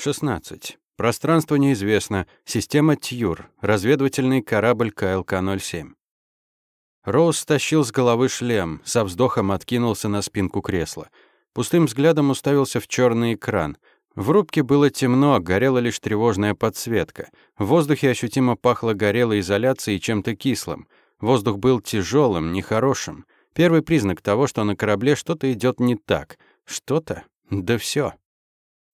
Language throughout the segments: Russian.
16. Пространство неизвестно. Система Тьюр. Разведывательный корабль КЛК-07. Роуз стащил с головы шлем, со вздохом откинулся на спинку кресла. Пустым взглядом уставился в черный экран. В рубке было темно, горела лишь тревожная подсветка. В воздухе ощутимо пахло горелой изоляцией и чем-то кислым. Воздух был тяжелым, нехорошим. Первый признак того, что на корабле что-то идет не так. Что-то? Да все.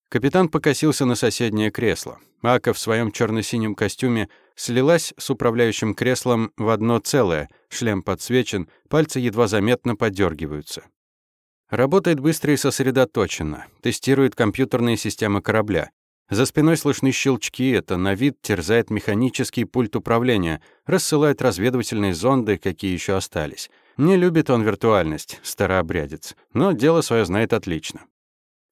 Капитан покосился на соседнее кресло. Ака в своем черно-синем костюме слилась с управляющим креслом в одно целое, шлем подсвечен, пальцы едва заметно подергиваются. Работает быстро и сосредоточенно, тестирует компьютерные системы корабля. За спиной слышны щелчки, это на вид терзает механический пульт управления, рассылает разведывательные зонды, какие еще остались. Не любит он виртуальность, старообрядец, но дело свое знает отлично.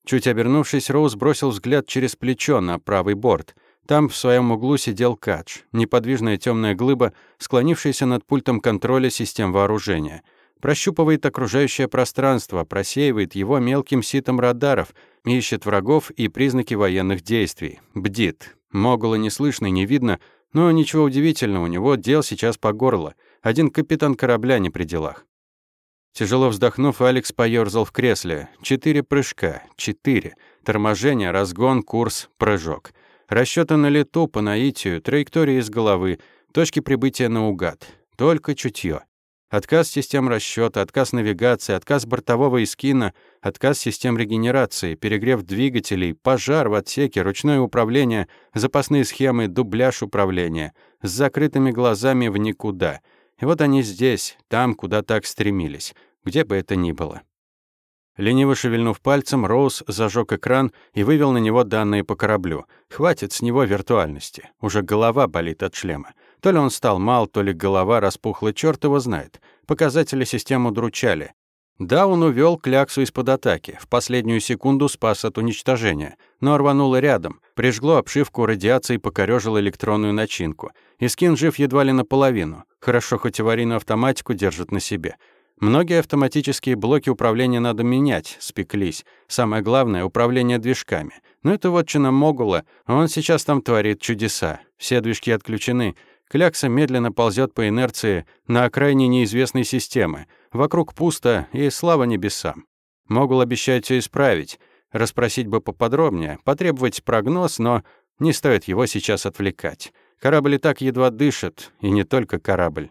Чуть обернувшись, Роуз бросил взгляд через плечо на правый борт. Там в своем углу сидел Кадж, неподвижная темная глыба, склонившаяся над пультом контроля систем вооружения. Прощупывает окружающее пространство, просеивает его мелким ситом радаров, ищет врагов и признаки военных действий. Бдит. Могула не слышно и не видно, но ничего удивительного, у него дел сейчас по горло. Один капитан корабля не при делах. Тяжело вздохнув, Алекс поёрзал в кресле. Четыре прыжка. Четыре. Торможение, разгон, курс, прыжок. Расчёты на лету, по наитию, траектории из головы, точки прибытия наугад. Только чутье. Отказ систем расчёта, отказ навигации, отказ бортового эскина, отказ систем регенерации, перегрев двигателей, пожар в отсеке, ручное управление, запасные схемы, дубляж управления. С закрытыми глазами в никуда — и вот они здесь, там, куда так стремились, где бы это ни было. Лениво шевельнув пальцем, Роуз зажег экран и вывел на него данные по кораблю. Хватит с него виртуальности. Уже голова болит от шлема. То ли он стал мал, то ли голова распухла, черт его знает. Показатели систему дручали. Да, он увел кляксу из-под атаки, в последнюю секунду спас от уничтожения, но рвануло рядом, прижгло обшивку радиацией, покорёжило электронную начинку. Искин жив едва ли наполовину. Хорошо, хоть аварийную автоматику держит на себе. Многие автоматические блоки управления надо менять, спеклись. Самое главное — управление движками. Но это вот чина Могула, он сейчас там творит чудеса. Все движки отключены. Клякса медленно ползет по инерции на окраине неизвестной системы. Вокруг пусто, и слава небесам. Могул обещать все исправить. Расспросить бы поподробнее, потребовать прогноз, но не стоит его сейчас отвлекать. Корабль и так едва дышит, и не только корабль.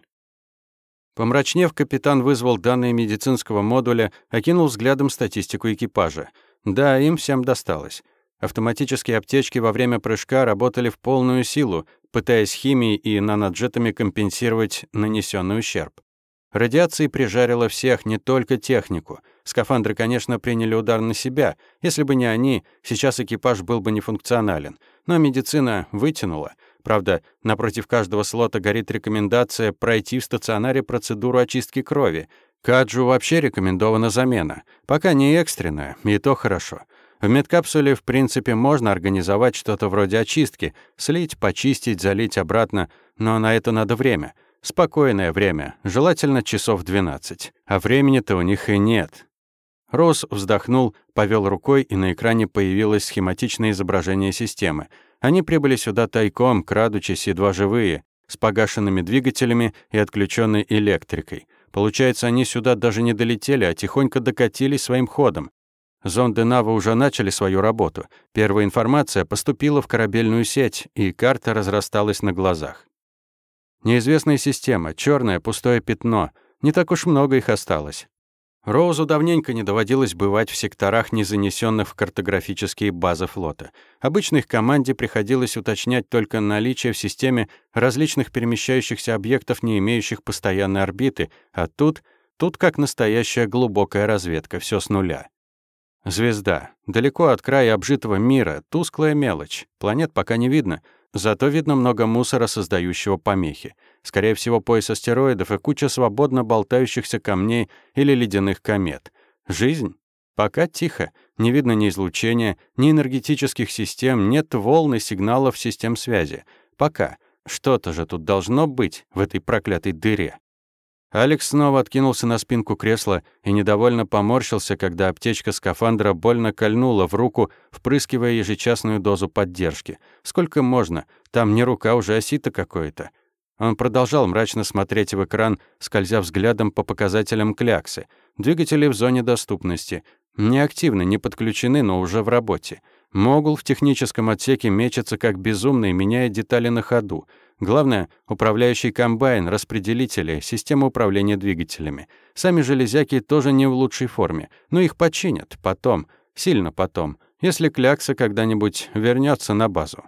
Помрачнев, капитан вызвал данные медицинского модуля, окинул взглядом статистику экипажа. Да, им всем досталось. Автоматические аптечки во время прыжка работали в полную силу, пытаясь химией и наноджетами компенсировать нанесенный ущерб. Радиация прижарила всех, не только технику. Скафандры, конечно, приняли удар на себя. Если бы не они, сейчас экипаж был бы нефункционален. Но медицина вытянула. Правда, напротив каждого слота горит рекомендация пройти в стационаре процедуру очистки крови. Каджу вообще рекомендована замена. Пока не экстренная, и то хорошо. В медкапсуле, в принципе, можно организовать что-то вроде очистки, слить, почистить, залить обратно, но на это надо время. Спокойное время, желательно часов 12. А времени-то у них и нет. Роуз вздохнул, повел рукой, и на экране появилось схематичное изображение системы. Они прибыли сюда тайком, крадучись, едва живые, с погашенными двигателями и отключенной электрикой. Получается, они сюда даже не долетели, а тихонько докатились своим ходом. Зонды Нава уже начали свою работу. Первая информация поступила в корабельную сеть, и карта разрасталась на глазах. Неизвестная система, черное пустое пятно. Не так уж много их осталось. Роузу давненько не доводилось бывать в секторах, не занесенных в картографические базы флота. Обычно их команде приходилось уточнять только наличие в системе различных перемещающихся объектов, не имеющих постоянной орбиты, а тут, тут как настоящая глубокая разведка, все с нуля. Звезда. Далеко от края обжитого мира, тусклая мелочь. Планет пока не видно, зато видно много мусора, создающего помехи. Скорее всего, пояс астероидов и куча свободно болтающихся камней или ледяных комет. Жизнь? Пока тихо. Не видно ни излучения, ни энергетических систем, нет волны сигналов систем связи. Пока. Что-то же тут должно быть в этой проклятой дыре. Алекс снова откинулся на спинку кресла и недовольно поморщился, когда аптечка скафандра больно кольнула в руку, впрыскивая ежечасную дозу поддержки. Сколько можно? Там не рука, уже осито какое-то. Он продолжал мрачно смотреть в экран, скользя взглядом по показателям кляксы. Двигатели в зоне доступности. Не активны, не подключены, но уже в работе. Могул в техническом отсеке мечется как безумный, меняя детали на ходу. Главное — управляющий комбайн, распределители, система управления двигателями. Сами железяки тоже не в лучшей форме, но их починят потом, сильно потом, если Клякса когда-нибудь вернется на базу.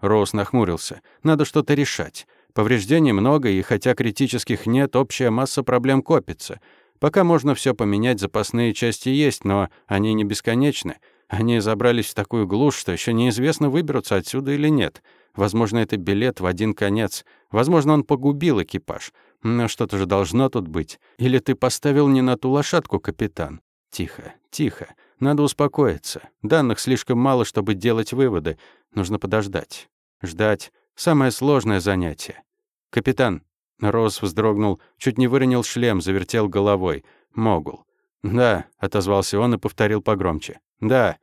Роуз нахмурился. Надо что-то решать. Повреждений много, и хотя критических нет, общая масса проблем копится. Пока можно все поменять, запасные части есть, но они не бесконечны. Они забрались в такую глушь, что еще неизвестно, выберутся отсюда или нет. Возможно, это билет в один конец. Возможно, он погубил экипаж. Но что-то же должно тут быть. Или ты поставил не на ту лошадку, капитан? Тихо, тихо. Надо успокоиться. Данных слишком мало, чтобы делать выводы. Нужно подождать. Ждать — самое сложное занятие. «Капитан!» Роз вздрогнул, чуть не выронил шлем, завертел головой. «Могул». «Да», — отозвался он и повторил погромче. «Да».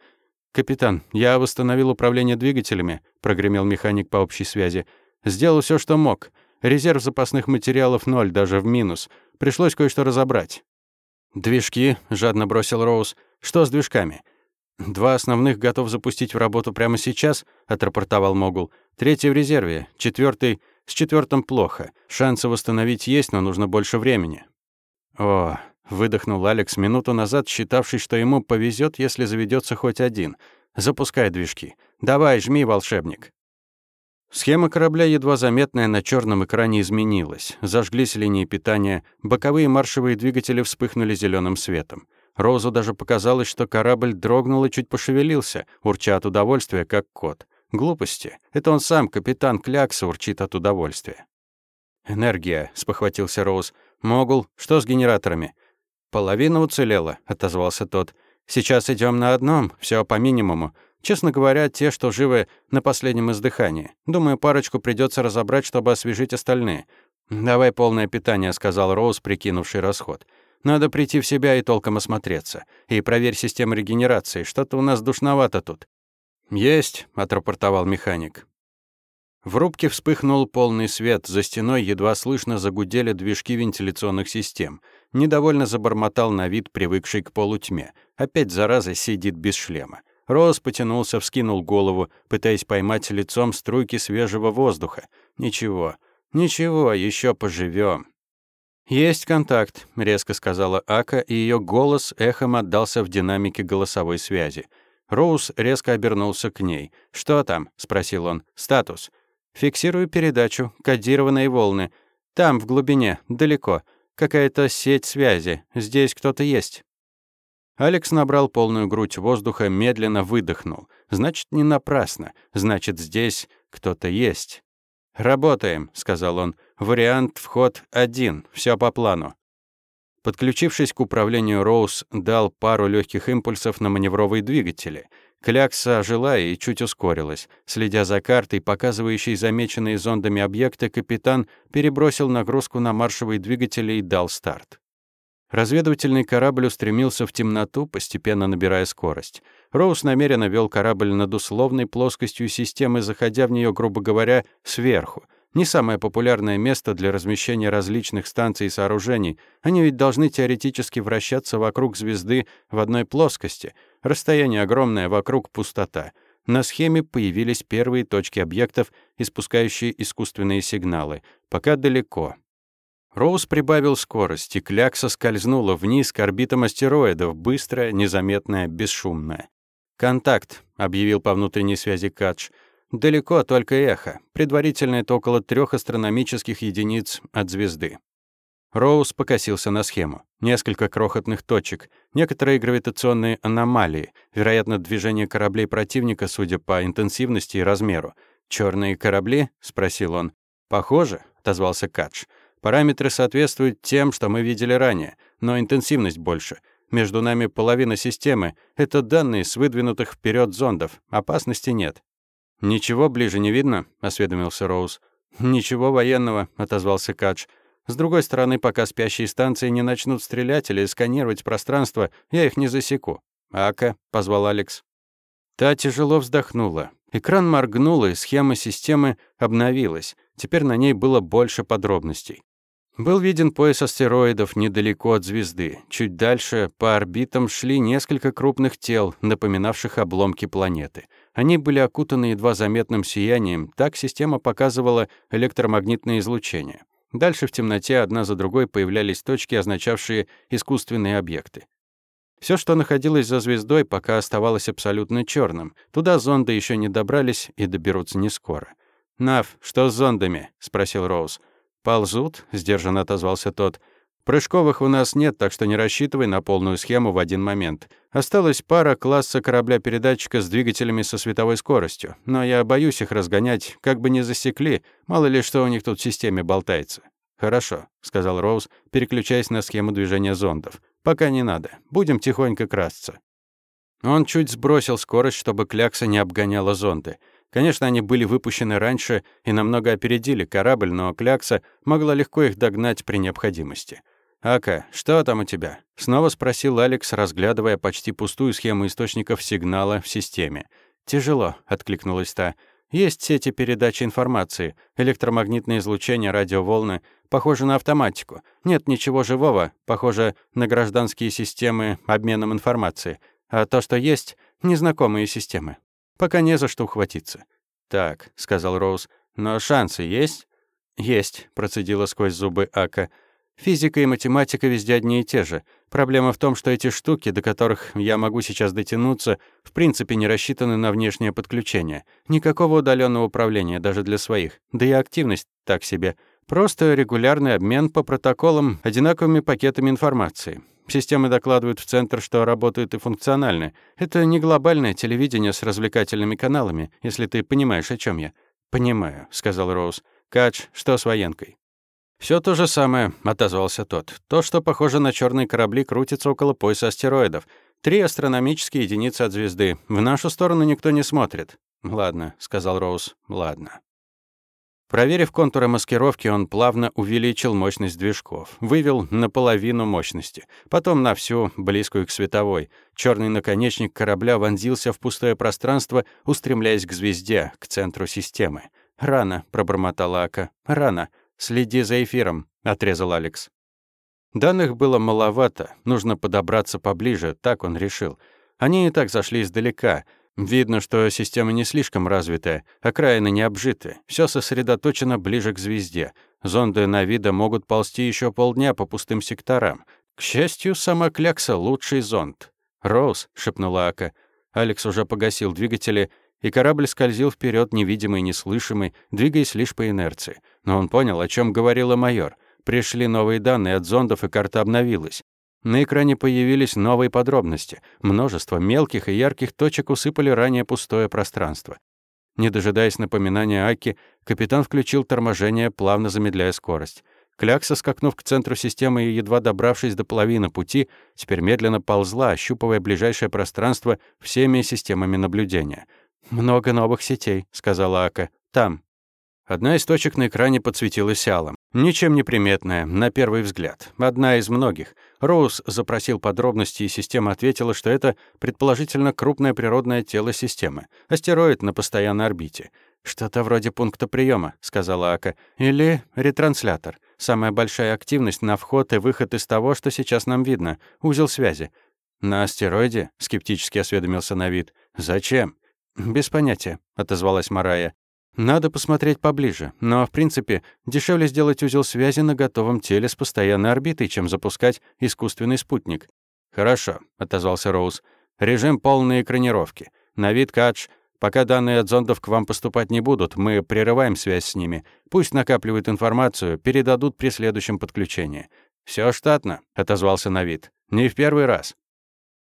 «Капитан, я восстановил управление двигателями», — прогремел механик по общей связи. «Сделал все, что мог. Резерв запасных материалов ноль, даже в минус. Пришлось кое-что разобрать». «Движки», — жадно бросил Роуз. «Что с движками?» «Два основных готов запустить в работу прямо сейчас», — отрапортовал Могул. «Третий в резерве, четвертый с четвертым плохо. Шансы восстановить есть, но нужно больше времени». «О, Выдохнул Алекс минуту назад, считавший, что ему повезет, если заведется хоть один. «Запускай движки. Давай, жми, волшебник». Схема корабля, едва заметная на черном экране, изменилась. Зажглись линии питания, боковые маршевые двигатели вспыхнули зеленым светом. Розу даже показалось, что корабль дрогнул и чуть пошевелился, урча от удовольствия, как кот. Глупости. Это он сам, капитан Клякса, урчит от удовольствия. «Энергия», — спохватился Роуз. «Могул, что с генераторами?» «Половина уцелела», — отозвался тот. «Сейчас идем на одном, все по минимуму. Честно говоря, те, что живы на последнем издыхании. Думаю, парочку придется разобрать, чтобы освежить остальные». «Давай полное питание», — сказал Роуз, прикинувший расход. «Надо прийти в себя и толком осмотреться. И проверь систему регенерации. Что-то у нас душновато тут». «Есть», — отрапортовал механик. В рубке вспыхнул полный свет, за стеной едва слышно загудели движки вентиляционных систем — Недовольно забормотал на вид, привыкший к полутьме. Опять зараза сидит без шлема. Роз потянулся, вскинул голову, пытаясь поймать лицом струйки свежего воздуха. Ничего, ничего, еще поживем. «Есть контакт», — резко сказала Ака, и ее голос эхом отдался в динамике голосовой связи. Роуз резко обернулся к ней. «Что там?» — спросил он. «Статус». «Фиксирую передачу. Кодированные волны. Там, в глубине, далеко. Какая-то сеть связи. Здесь кто-то есть». Алекс набрал полную грудь воздуха, медленно выдохнул. Значит, не напрасно. Значит, здесь кто-то есть. «Работаем», — сказал он. «Вариант вход один. Все по плану». Подключившись к управлению, Роуз дал пару легких импульсов на маневровые двигатели — Клякса ожила и чуть ускорилась. Следя за картой, показывающей замеченные зондами объекты, капитан перебросил нагрузку на маршевые двигатели и дал старт. Разведывательный корабль устремился в темноту, постепенно набирая скорость. Роуз намеренно вел корабль над условной плоскостью системы, заходя в нее, грубо говоря, сверху. Не самое популярное место для размещения различных станций и сооружений. Они ведь должны теоретически вращаться вокруг звезды в одной плоскости — Расстояние огромное, вокруг пустота. На схеме появились первые точки объектов, испускающие искусственные сигналы. Пока далеко. Роуз прибавил скорость, и клякса скользнула вниз к орбитам астероидов, быстрая, незаметная, бесшумная. «Контакт», — объявил по внутренней связи Кадж. «Далеко, только эхо. Предварительно это около трех астрономических единиц от звезды». Роуз покосился на схему. Несколько крохотных точек, некоторые гравитационные аномалии, вероятно, движение кораблей противника, судя по интенсивности и размеру. Черные корабли?» — спросил он. «Похоже», — отозвался Кадж. «Параметры соответствуют тем, что мы видели ранее, но интенсивность больше. Между нами половина системы. Это данные с выдвинутых вперед зондов. Опасности нет». «Ничего ближе не видно?» — осведомился Роуз. «Ничего военного», — отозвался Кадж. С другой стороны, пока спящие станции не начнут стрелять или сканировать пространство, я их не засеку. «Ака», — позвал Алекс. Та тяжело вздохнула. Экран моргнул, и схема системы обновилась. Теперь на ней было больше подробностей. Был виден пояс астероидов недалеко от звезды. Чуть дальше по орбитам шли несколько крупных тел, напоминавших обломки планеты. Они были окутаны едва заметным сиянием, так система показывала электромагнитное излучение. Дальше в темноте одна за другой появлялись точки, означавшие искусственные объекты. Все, что находилось за звездой, пока оставалось абсолютно черным. Туда зонды еще не добрались и доберутся не скоро. «Нав, что с зондами?» — спросил Роуз. «Ползут», — сдержанно отозвался тот. «Прыжковых у нас нет, так что не рассчитывай на полную схему в один момент. Осталась пара класса корабля-передатчика с двигателями со световой скоростью, но я боюсь их разгонять, как бы не засекли, мало ли что у них тут в системе болтается». «Хорошо», — сказал Роуз, переключаясь на схему движения зондов. «Пока не надо. Будем тихонько красться». Он чуть сбросил скорость, чтобы клякса не обгоняла зонды. Конечно, они были выпущены раньше и намного опередили корабль, но клякса могла легко их догнать при необходимости. «Ака, что там у тебя?» — снова спросил Алекс, разглядывая почти пустую схему источников сигнала в системе. «Тяжело», — откликнулась та. «Есть сети передачи информации, электромагнитное излучение, радиоволны. Похоже на автоматику. Нет ничего живого, похоже на гражданские системы обменом информации. А то, что есть, незнакомые системы. Пока не за что ухватиться. «Так», — сказал Роуз, — «но шансы есть?» «Есть», — процедила сквозь зубы Ака. «Физика и математика везде одни и те же. Проблема в том, что эти штуки, до которых я могу сейчас дотянуться, в принципе не рассчитаны на внешнее подключение. Никакого удаленного управления даже для своих. Да и активность так себе. Просто регулярный обмен по протоколам одинаковыми пакетами информации. Системы докладывают в центр, что работают и функциональны. Это не глобальное телевидение с развлекательными каналами, если ты понимаешь, о чем я. «Понимаю», — сказал Роуз. «Кач, что с военкой?» Все то же самое», — отозвался тот. «То, что похоже на черные корабли, крутится около пояса астероидов. Три астрономические единицы от звезды. В нашу сторону никто не смотрит». «Ладно», — сказал Роуз. «Ладно». Проверив контуры маскировки, он плавно увеличил мощность движков, вывел на половину мощности, потом на всю, близкую к световой. Черный наконечник корабля вонзился в пустое пространство, устремляясь к звезде, к центру системы. «Рано», — пробормотала Ака, — «рано. Следи за эфиром», — отрезал Алекс. Данных было маловато, нужно подобраться поближе, так он решил. Они и так зашли издалека — Видно, что система не слишком развитая, окраины не обжиты, все сосредоточено ближе к звезде. Зонды на вида могут ползти еще полдня по пустым секторам. К счастью, сама Клякса — лучший зонд. «Роуз», — шепнула Ака. Алекс уже погасил двигатели, и корабль скользил вперед, невидимый, неслышимый, двигаясь лишь по инерции. Но он понял, о чем говорила майор. Пришли новые данные от зондов, и карта обновилась. На экране появились новые подробности. Множество мелких и ярких точек усыпали ранее пустое пространство. Не дожидаясь напоминания Аки, капитан включил торможение, плавно замедляя скорость. Клякса, скакнув к центру системы и едва добравшись до половины пути, теперь медленно ползла, ощупывая ближайшее пространство всеми системами наблюдения. «Много новых сетей», — сказала Ака. «Там». Одна из точек на экране подсветилась алым. Ничем не приметная, на первый взгляд. Одна из многих. Роуз запросил подробности, и система ответила, что это предположительно крупное природное тело системы. Астероид на постоянной орбите. «Что-то вроде пункта приема, сказала Ака. «Или ретранслятор. Самая большая активность на вход и выход из того, что сейчас нам видно. Узел связи». «На астероиде?» — скептически осведомился Навид. «Зачем?» «Без понятия», — отозвалась Марая. Надо посмотреть поближе, но, в принципе, дешевле сделать узел связи на готовом теле с постоянной орбитой, чем запускать искусственный спутник. «Хорошо», — отозвался Роуз. «Режим полной экранировки. На вид кадж. Пока данные от зондов к вам поступать не будут, мы прерываем связь с ними. Пусть накапливают информацию, передадут при следующем подключении». Все штатно», — отозвался Навид. «Не в первый раз».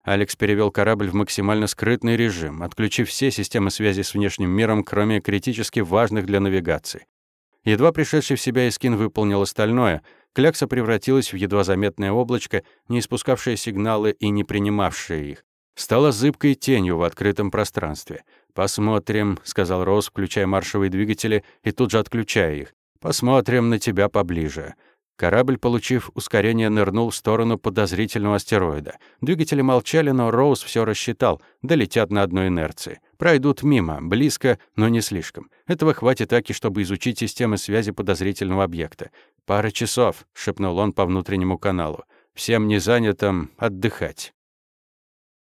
Алекс перевел корабль в максимально скрытный режим, отключив все системы связи с внешним миром, кроме критически важных для навигации. Едва пришедший в себя Искин выполнил остальное, клякса превратилась в едва заметное облачко, не испускавшее сигналы и не принимавшее их. Стала зыбкой тенью в открытом пространстве. «Посмотрим», — сказал Роуз, включая маршевые двигатели и тут же отключая их. «Посмотрим на тебя поближе». Корабль, получив ускорение, нырнул в сторону подозрительного астероида. Двигатели молчали, но Роуз все рассчитал. Долетят на одной инерции. Пройдут мимо, близко, но не слишком. Этого хватит Аки, чтобы изучить системы связи подозрительного объекта. «Пара часов», — шепнул он по внутреннему каналу. «Всем незанятым отдыхать».